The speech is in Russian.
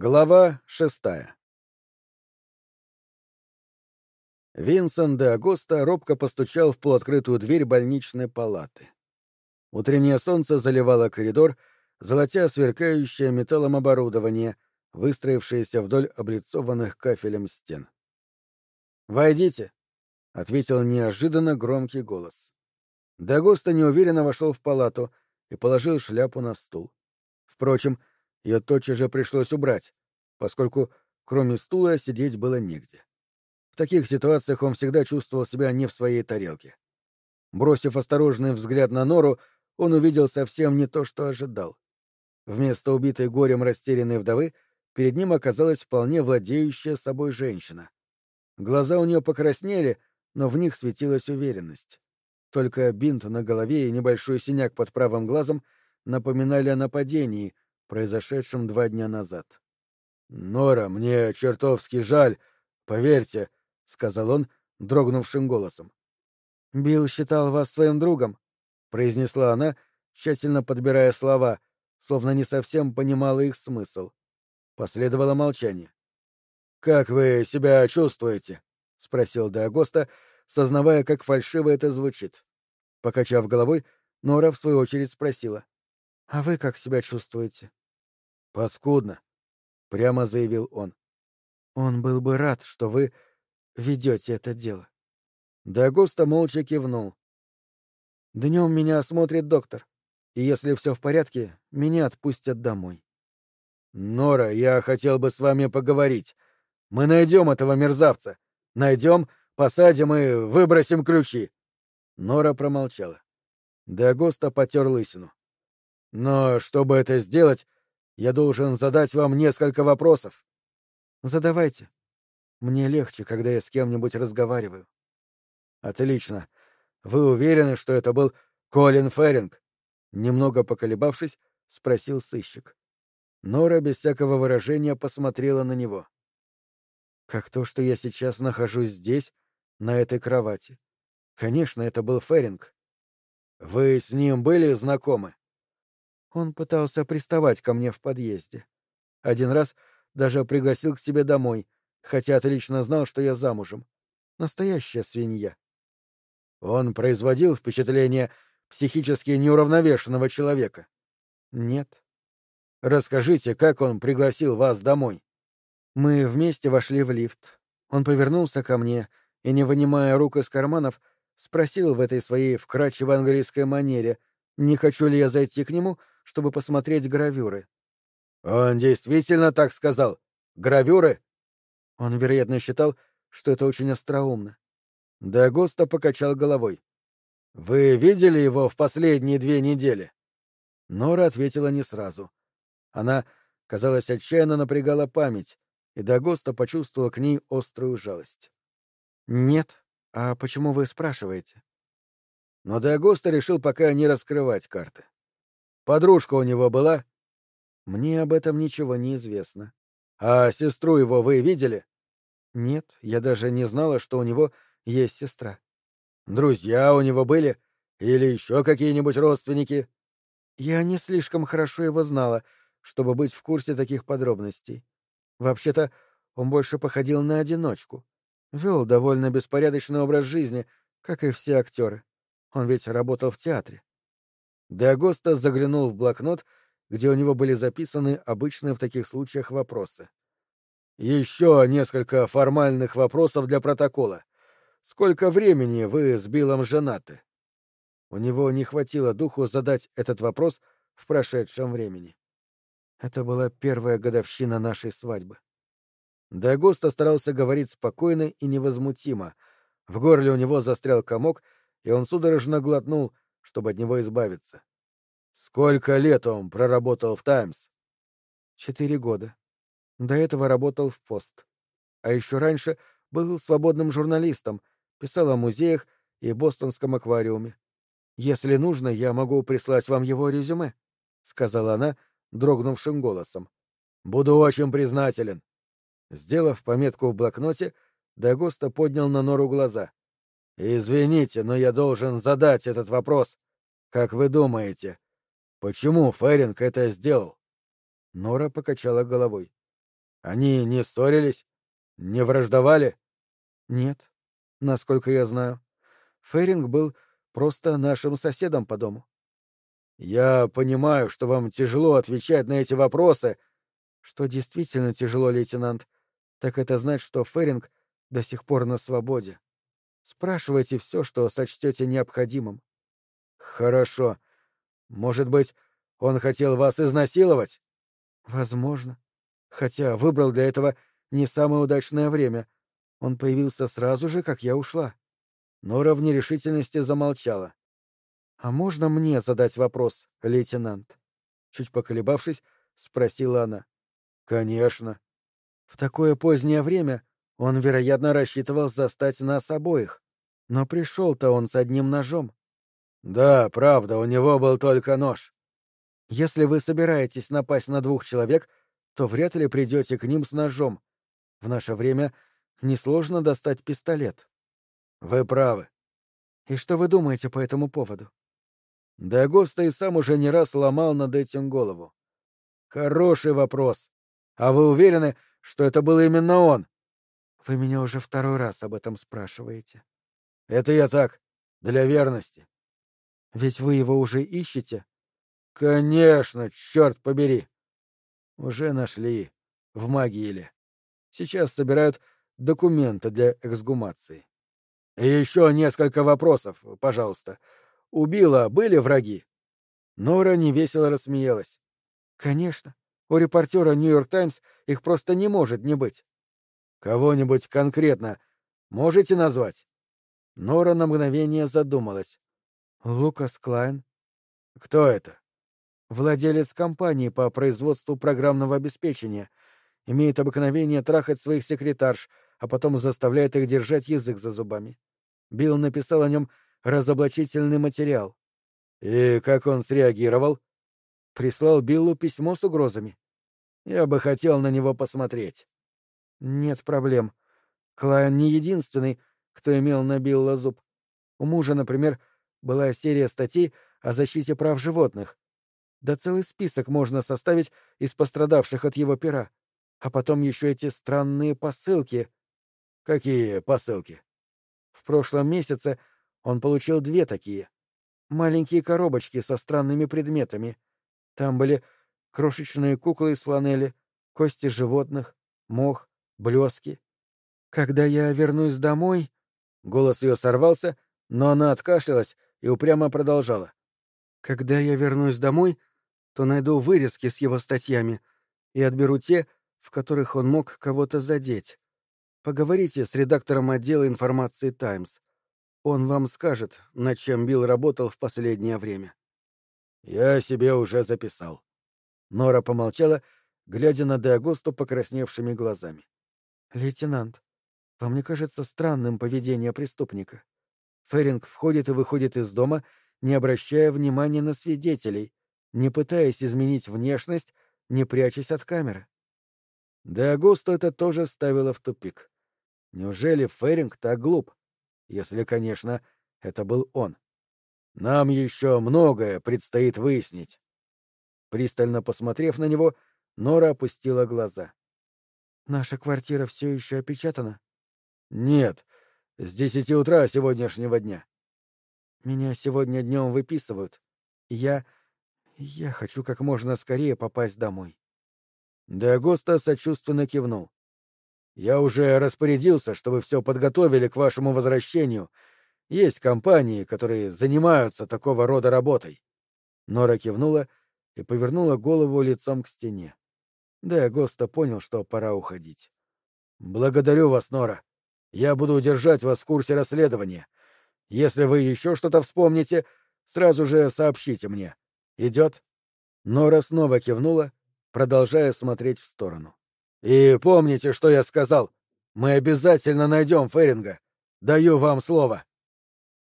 Глава шестая Винсент де Агоста робко постучал в полуоткрытую дверь больничной палаты. Утреннее солнце заливало коридор, золотя сверкающее металлом оборудование, выстроившееся вдоль облицованных кафелем стен. «Войдите», — ответил неожиданно громкий голос. Дагоста неуверенно вошел в палату и положил шляпу на стул. Впрочем, ее тотчас же пришлось убрать, поскольку кроме стула сидеть было негде. В таких ситуациях он всегда чувствовал себя не в своей тарелке. Бросив осторожный взгляд на нору, он увидел совсем не то, что ожидал. Вместо убитой горем растерянной вдовы перед ним оказалась вполне владеющая собой женщина. Глаза у нее покраснели, но в них светилась уверенность. Только бинт на голове и небольшой синяк под правым глазом напоминали о нападении — произошедшем два дня назад. «Нора, мне чертовски жаль, поверьте», — сказал он дрогнувшим голосом. «Билл считал вас своим другом», — произнесла она, тщательно подбирая слова, словно не совсем понимала их смысл. Последовало молчание. «Как вы себя чувствуете?» — спросил Деагоста, сознавая, как фальшиво это звучит. Покачав головой, Нора в свою очередь спросила. «А вы как себя чувствуете?» Паскудно, прямо заявил он. Он был бы рад, что вы ведете это дело. Дагоста молча кивнул. Днем меня осмотрит доктор, и если все в порядке, меня отпустят домой. Нора, я хотел бы с вами поговорить. Мы найдем этого мерзавца. Найдем, посадим и выбросим ключи. Нора промолчала. Дагоста потер лысину. Но чтобы это сделать, я должен задать вам несколько вопросов. Задавайте. Мне легче, когда я с кем-нибудь разговариваю. Отлично. Вы уверены, что это был Колин Феринг? Немного поколебавшись, спросил сыщик. Нора без всякого выражения посмотрела на него. Как то, что я сейчас нахожусь здесь, на этой кровати. Конечно, это был Феринг. Вы с ним были знакомы? Он пытался приставать ко мне в подъезде. Один раз даже пригласил к себе домой, хотя отлично знал, что я замужем. Настоящая свинья. Он производил впечатление психически неуравновешенного человека? Нет. Расскажите, как он пригласил вас домой? Мы вместе вошли в лифт. Он повернулся ко мне и, не вынимая рук из карманов, спросил в этой своей вкрадчивой английской манере, не хочу ли я зайти к нему, чтобы посмотреть гравюры. Он действительно так сказал? Гравюры? Он, вероятно, считал, что это очень остроумно. Дагоста покачал головой. Вы видели его в последние две недели? Нора ответила не сразу. Она, казалось, отчаянно напрягала память, и Дагоста почувствовал к ней острую жалость. «Нет. А почему вы спрашиваете?» Но Дагоста решил пока не раскрывать карты. Подружка у него была? Мне об этом ничего не известно. А сестру его вы видели? Нет, я даже не знала, что у него есть сестра. Друзья у него были? Или еще какие-нибудь родственники? Я не слишком хорошо его знала, чтобы быть в курсе таких подробностей. Вообще-то, он больше походил на одиночку. Вел довольно беспорядочный образ жизни, как и все актеры. Он ведь работал в театре. Деагоста заглянул в блокнот, где у него были записаны обычные в таких случаях вопросы. «Еще несколько формальных вопросов для протокола. Сколько времени вы с Биллом женаты?» У него не хватило духу задать этот вопрос в прошедшем времени. Это была первая годовщина нашей свадьбы. Дагоста старался говорить спокойно и невозмутимо. В горле у него застрял комок, и он судорожно глотнул — чтобы от него избавиться. Сколько лет он проработал в «Таймс»? Четыре года. До этого работал в «Пост». А еще раньше был свободным журналистом, писал о музеях и бостонском аквариуме. «Если нужно, я могу прислать вам его резюме», — сказала она дрогнувшим голосом. «Буду очень признателен». Сделав пометку в блокноте, Дагоста поднял на Нору глаза. «Извините, но я должен задать этот вопрос. Как вы думаете, почему Феринг это сделал?» Нора покачала головой. Они не ссорились? Не враждовали? Нет, насколько я знаю. Феринг был просто нашим соседом по дому. Я понимаю, что вам тяжело отвечать на эти вопросы. Что действительно тяжело, лейтенант, так это знать, что Феринг до сих пор на свободе. Спрашивайте все, что сочтете необходимым. Хорошо. Может быть, он хотел вас изнасиловать? Возможно. Хотя выбрал для этого не самое удачное время. Он появился сразу же, как я ушла. Нора в нерешительности замолчала. «А можно мне задать вопрос, лейтенант?» Чуть поколебавшись, спросила она. «Конечно». В такое позднее время он, вероятно, рассчитывал застать нас обоих. Но пришел-то он с одним ножом. Да, правда, у него был только нож. Если вы собираетесь напасть на двух человек, то вряд ли придете к ним с ножом. В наше время несложно достать пистолет. Вы правы. И что вы думаете по этому поводу? Дагоста и сам уже не раз ломал над этим голову. Хороший вопрос. А вы уверены, что это был именно он? Вы меня уже второй раз об этом спрашиваете. Это я так, для верности. Ведь вы его уже ищете? Конечно, черт побери. Уже нашли. В могиле. Сейчас собирают документы для эксгумации. Еще несколько вопросов, пожалуйста. У были враги? Нора невесело рассмеялась. Конечно. У репортера «Нью-Йорк Таймс» их просто не может не быть. Кого-нибудь конкретно можете назвать? Нора на мгновение задумалась. Лукас Клайн. Кто это? Владелец компании по производству программного обеспечения. Имеет обыкновение трахать своих секретарш, а потом заставляет их держать язык за зубами. Билл написал о нем разоблачительный материал. И как он среагировал? Прислал Биллу письмо с угрозами. Я бы хотел на него посмотреть. Нет проблем. Клайн не единственный, кто имел на Билла зуб. У мужа, например, была серия статей о защите прав животных. Да целый список можно составить из пострадавших от его пера. А потом еще эти странные посылки. Какие посылки? В прошлом месяце он получил две такие. Маленькие коробочки со странными предметами. Там были крошечные куклы из фланели, кости животных, мох, блески. Когда я вернусь домой, Голос ее сорвался, но она откашлялась и упрямо продолжала. «Когда я вернусь домой, то найду вырезки с его статьями и отберу те, в которых он мог кого-то задеть. Поговорите с редактором отдела информации «Таймс». Он вам скажет, над чем Билл работал в последнее время». «Я себе уже записал». Нора помолчала, глядя на Деагосту покрасневшими глазами. «Лейтенант, вам не кажется странным поведение преступника? Феринг входит и выходит из дома, не обращая внимания на свидетелей, не пытаясь изменить внешность, не прячась от камеры. Да Агусту это тоже ставило в тупик. Неужели Феринг так глуп? Если, конечно, это был он. Нам еще многое предстоит выяснить. Пристально посмотрев на него, Нора опустила глаза. «Наша квартира все еще опечатана?» Нет, с десяти утра сегодняшнего дня. Меня сегодня днем выписывают. Я... я хочу как можно скорее попасть домой. Деагоста сочувственно кивнул. Я уже распорядился, чтобы все подготовили к вашему возвращению. Есть компании, которые занимаются такого рода работой. Нора кивнула и повернула голову лицом к стене. Деагоста понял, что пора уходить. Благодарю вас, Нора. Я буду держать вас в курсе расследования. Если вы еще что-то вспомните, сразу же сообщите мне. Идет?» Нора снова кивнула, продолжая смотреть в сторону. «И помните, что я сказал. Мы обязательно найдем Феринга. Даю вам слово».